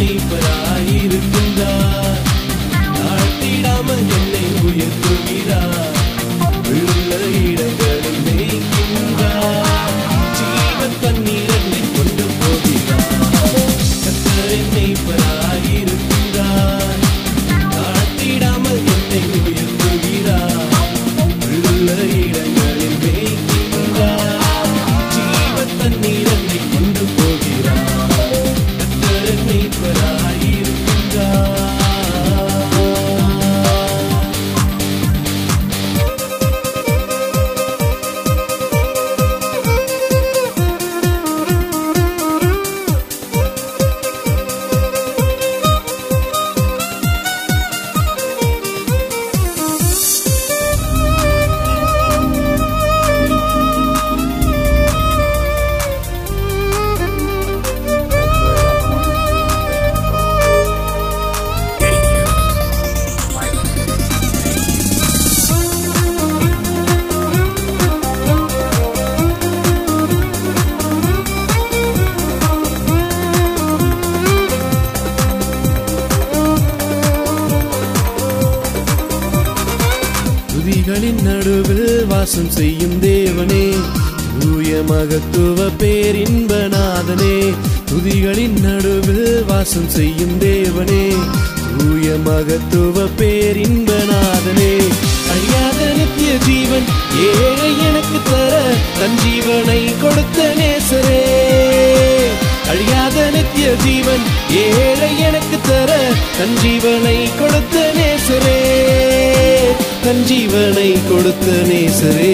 மெய்ப்பராயிருக்கின்றார் வாசம் செய்யும் தேவனே தூய மகத்துவ பேரின்பநாதனே துதிகளின் நடுவில் வாசம் செய்யும் தேவனே தூய மகத்துவ பேரின்பநாதனே. அழியாத நித்திய ஜீவன் ஏழை எனக்கு தர தன் ஜீவனை கொடுத்த நேசரே. அழியாத நித்திய ஜீவன் ஏழை எனக்கு தர தன் ஜீவனை கொடுத்த நேசரே. தன் ஜீவனை கொடுத்த நேசரே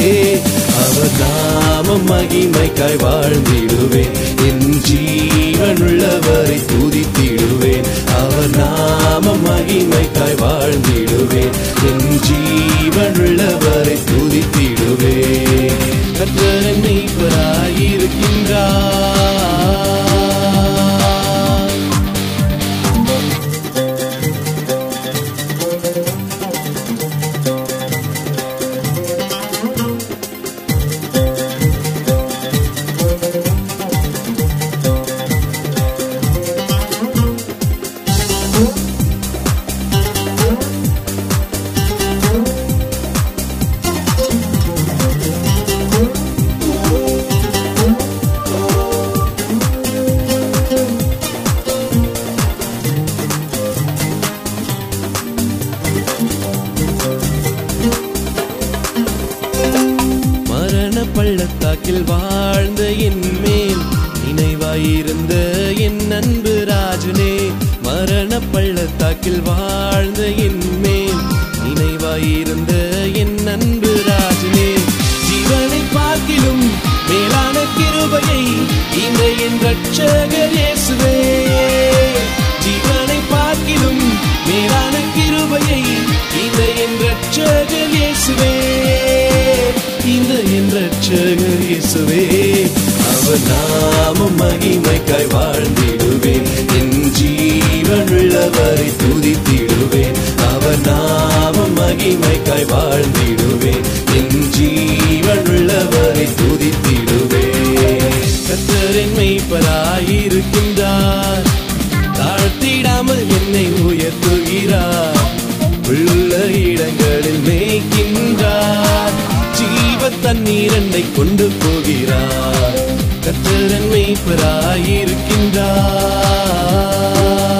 அவர் நாமம் மகிமைக்காய் வாழ்ந்திடுவேன் என் ஜீவனுள்ளவரை துதித்திடுவேன் அவர் நாமம் மகிமைக்காய் வாழ்ந்திடுவேன் என் ஜீவனுள்ளவரை துதித்திடுவேன் கற்றனை மெய்ப்பராயிருக்கின்றார் பள்ளத்தாக்கில் வாழ்ந்த என் மேல் நினைவாயிருந்த என் அன்பு ராஜனே மரண பள்ளத்தாக்கில் வாழ்ந்த என் மேல் நினைவாயிருந்த என் அன்பு ராஜனே. ஜீவனை பார்க்கிலும் மேலான கிருபையை இந்த என் ரட்சகரே இயேசுவே அவர் நாமம் மகிமைக்காய் வாழ்ந்திடுவேன் என் ஜீவனுள்ளவரை துதித்திடுவேன் அவர் நாமம் மகிமைக்காய் வாழ்ந்திடுவேன் என் ஜீவனுள்ளவரை துதித்திடுவேன் கத்தரின் மெய்ப்பராயி தண்ணீர் என்னை கொண்டு போகிறார். கத்தரன் மெய்ப்பராயிருக்கின்றார்